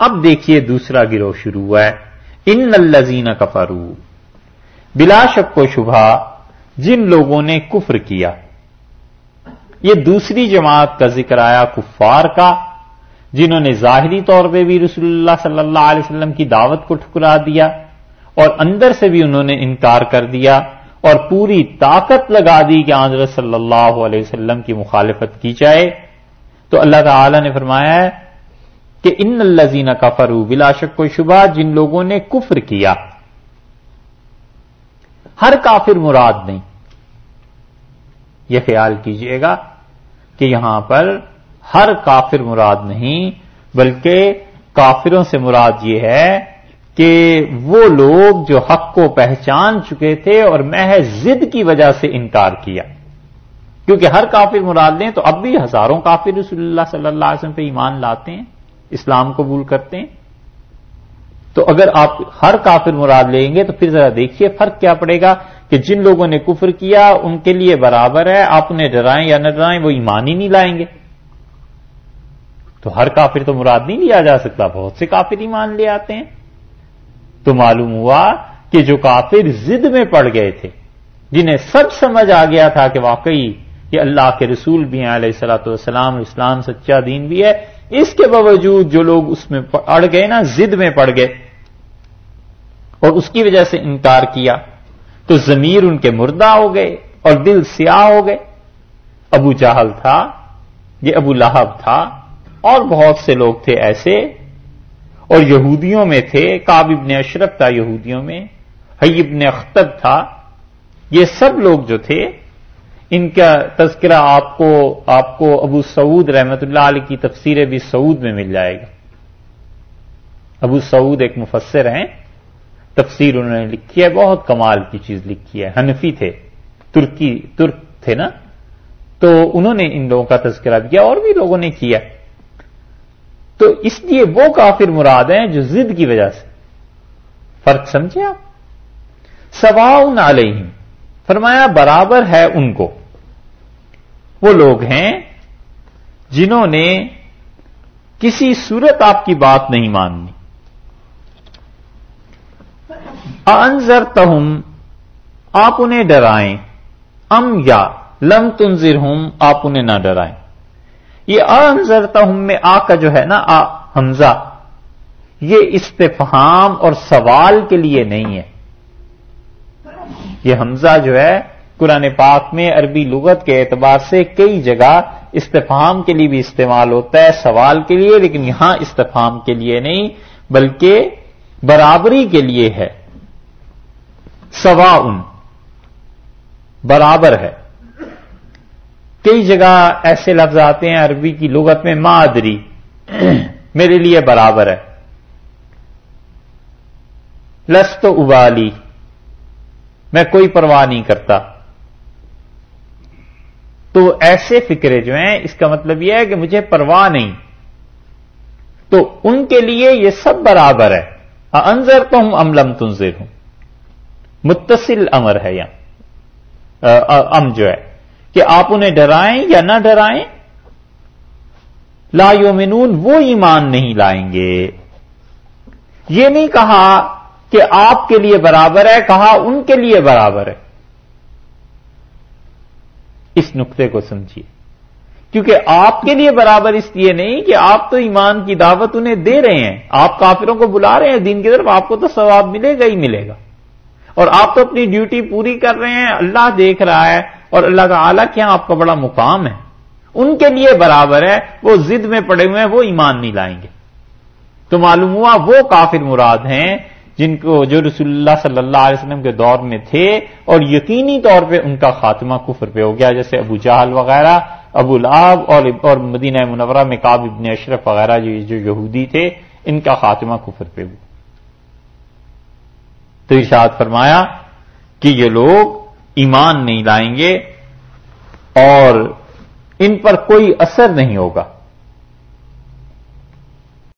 اب دیکھیے دوسرا گروہ شروع ہوا ہے۔ ان الزین کفرو بلا شک و شبہ جن لوگوں نے کفر کیا۔ یہ دوسری جماعت کا ذکر آیا کفار کا، جنہوں نے ظاہری طور پہ بھی رسول اللہ صلی اللہ علیہ وسلم کی دعوت کو ٹھکرا دیا اور اندر سے بھی انہوں نے انکار کر دیا اور پوری طاقت لگا دی کہ آضر صلی اللہ علیہ وسلم کی مخالفت کی جائے۔ تو اللہ تعالی نے فرمایا ہے کہ ان الزین کا فرو بلا شک و شبہ جن لوگوں نے کفر کیا۔ ہر کافر مراد نہیں۔ یہ خیال کیجیے گا کہ یہاں پر ہر کافر مراد نہیں، بلکہ کافروں سے مراد یہ ہے کہ وہ لوگ جو حق کو پہچان چکے تھے اور محض ضد کی وجہ سے انکار کیا۔ کیونکہ ہر کافر مراد لیں تو اب بھی ہزاروں کافر رسول اللہ صلی اللہ علیہ وسلم پہ ایمان لاتے ہیں۔ اسلام قبول کرتے ہیں؟ تو اگر آپ ہر کافر مراد لیں گے تو پھر ذرا دیکھیے، فرق کیا پڑے گا کہ جن لوگوں نے کفر کیا، ان کے لیے برابر ہے، آپ انہیں ڈرائیں یا نہ ڈرائیں، وہ ایمان ہی نہیں لائیں گے۔ تو ہر کافر تو مراد نہیں لیا جا سکتا، بہت سے کافر ایمان لے آتے ہیں۔ تو معلوم ہوا کہ جو کافر زد میں پڑ گئے تھے، جنہیں سب سمجھ آ گیا تھا کہ واقعی یہ اللہ کے رسول بھی ہیں، علیہ السلاۃ والسلام، اسلام سچا دین بھی ہے اس کے باوجود جو لوگ اس میں پڑ گئے نا زد میں پڑ گئے اور اس کی وجہ سے انکار کیا، تو ضمیر ان کے مردہ ہو گئے اور دل سیاہ ہو گئے۔ ابو جہل تھا، یہ ابو لہب تھا، اور بہت سے لوگ تھے ایسے۔ اور یہودیوں میں تھے کاب ابن اشرف تھا یہودیوں میں، حی ابن اختب تھا، یہ سب لوگ جو تھے ان کا تذکرہ آپ کو آپ کو ابو سعود رحمت اللہ علیہ کی تفسیر بھی سعود میں مل جائے گا۔ ابو سعود ایک مفسر ہیں۔ تفسیر انہوں نے لکھی ہے، بہت کمال کی چیز لکھی ہے۔ حنفی تھے، ترکی، ترک تھے نا۔ تو انہوں نے ان لوگوں کا تذکرہ کیا، اور بھی لوگوں نے کیا۔ تو اس لیے وہ کافر مراد ہیں جو ضد کی وجہ سے۔ فرق سمجھے آپ؟ سواؤن علیہم۔ فرمایا، برابر ہے ان کو۔ وہ لوگ ہیں جنہوں نے کسی صورت آپ کی بات نہیں ماننی۔ انضر تہم آپ انہیں ڈرائیں۔ ام یا، لم تنظر ہوں آپ انہیں نہ ڈرائیں۔ یہ انضر تہم میں آ کا جو ہے نا، آ، حمزہ، یہ استفہام اور سوال کے لیے نہیں ہے۔ یہ حمزہ جو ہے قرآن پاک میں عربی لغت کے اعتبار سے کئی جگہ استفہام کے لیے بھی استعمال ہوتا ہے، سوال کے لیے، لیکن یہاں استفہام کے لیے نہیں، بلکہ برابری کے لیے ہے۔ سوا ان برابر ہے۔ کئی جگہ ایسے لفظ آتے ہیں عربی کی لغت میں مادری، میرے لیے برابر ہے۔ لست ابالی، میں کوئی پرواہ نہیں کرتا۔ تو ایسے فکرے جو ہیں، اس کا مطلب یہ ہے کہ مجھے پرواہ نہیں۔ تو ان کے لیے یہ سب برابر ہے۔ انضر تو ہم املم تنظر ہوں متصل امر ہے یہاں ام جو ہے، کہ آپ انہیں ڈرائیں یا نہ ڈرائیں۔ لا یومنون وہ ایمان نہیں لائیں گے۔ یہ نہیں کہا کہ آپ کے لیے برابر ہے، کہا ان کے لیے برابر ہے۔ اس نقطے کو سمجھیے۔ کیونکہ آپ کے لیے برابر اس لیے نہیں کہ آپ تو ایمان کی دعوت انہیں دے رہے ہیں۔ آپ کافروں کو بلا رہے ہیں، دین کی طرف آپ کو تو ثواب ملے گا ہی ملے گا۔ اور آپ تو اپنی ڈیوٹی پوری کر رہے ہیں، اللہ دیکھ رہا ہے اور اللہ تعالی کیا آپ کا بڑا مقام ہے۔ ان کے لیے برابر ہے، وہ زد میں پڑے ہوئے ہیں، وہ ایمان نہیں لائیں گے۔ تو معلوم ہوا وہ کافر مراد ہیں جن کو جو رسول اللہ صلی اللہ علیہ وسلم کے دور میں تھے اور یقینی طور پہ ان کا خاتمہ کفر پہ ہو گیا، جیسے ابو جہل وغیرہ، ابو لاب اور اور مدینہ منورہ میں کاب ابن اشرف وغیرہ جو یہودی تھے، ان کا خاتمہ کفر پہ ہوا تو ارشاد فرمایا کہ یہ لوگ ایمان نہیں لائیں گے اور ان پر کوئی اثر نہیں ہوگا۔